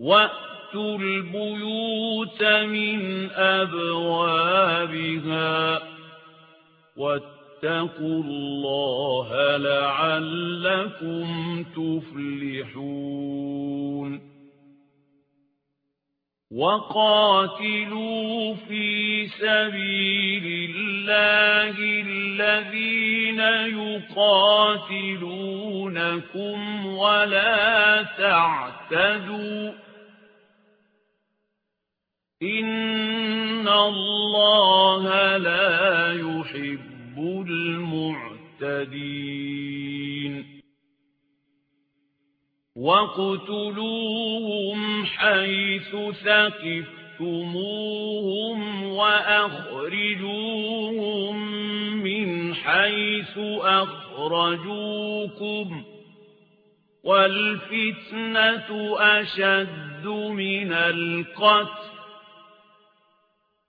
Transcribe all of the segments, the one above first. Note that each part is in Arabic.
وَأْتُوا الْبُيُوتَ مِنْ أَبْوَابِهَا وَاتَّقُوا اللَّهَ لَعَلَّكُمْ تُفْلِحُونَ وَقَاتِلُوا فِي سَبِيلِ اللَّهِ الَّذِينَ يُقَاتِلُونَكُمْ وَلَا تَعْتَدُوا إِنَّ اللَّهَ لَا يُحِبُّ الْمُعْتَدِينَ وَاقْتُلُوهُمْ حَيْثُ ثَقِفْتُمُوهُمْ وَأَخْرِجُوهُمْ مِنْ حَيْثُ أَخْرَجُوكُمْ وَالْفِتْنَةُ أَشَدُّ مِنَ الْقَتْلِ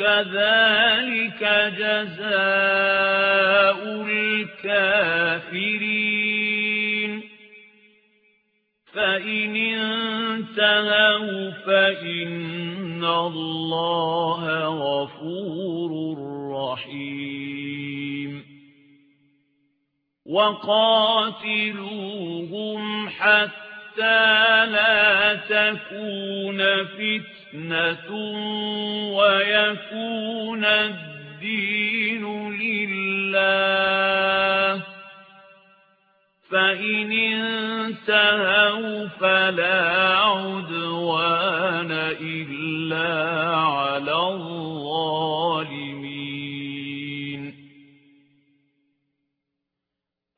كذلك جزاء الكافرين. فإن انتهوا فإن الله غفور رحيم. وقاتلوهم حتى لا تكون فتنة. فِتْنَةٌ وَيَكُونَ الدِّينُ لِلَّهِ فَإِنِ انتهوا فَلَا عُدْوَانَ إِلَّا عَلَى الظَّالِمِينَ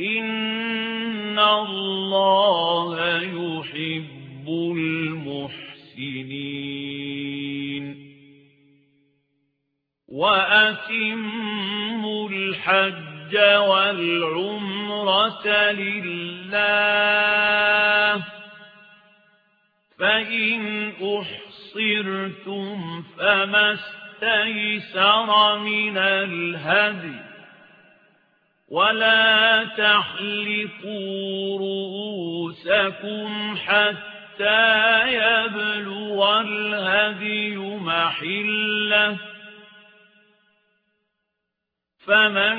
إِنَّ اللَّهَ يُحِبُّ المحسنين وأتموا الحج والعمرة لله فإن أحصرتم فما استيسر من الهدي ولا تحلقوا رؤوسكم حتى يبلغ الهدي محله فمن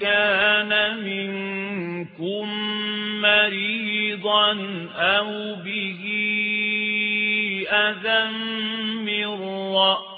كان منكم مريضا أو به أذى من رأسه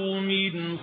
من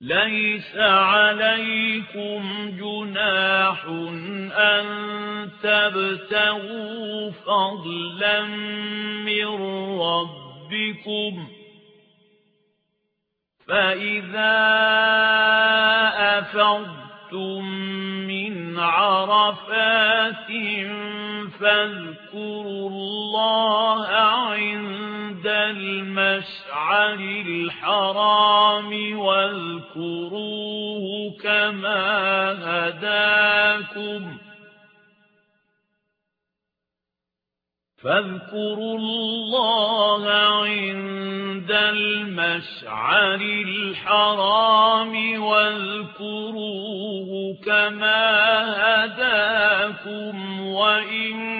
ليس عليكم جناح أن تبتغوا فضلا من ربكم. فإذا أفضتم من عرفات فاذكروا الله عند المشعر الحرام واذكروه كما هداكم فاذكروا الله عند المشعر الحرام واذكروه كما هداكم وإن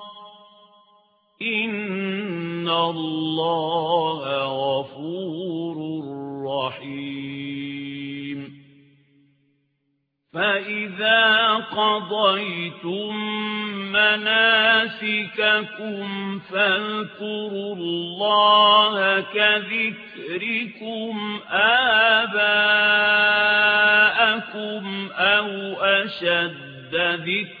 الله غفور رحيم فإذا قضيتم مناسككم فاذكروا الله كذكركم آباءكم أو أشد ذكرًا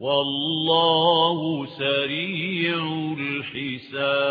والله سريع الحساب.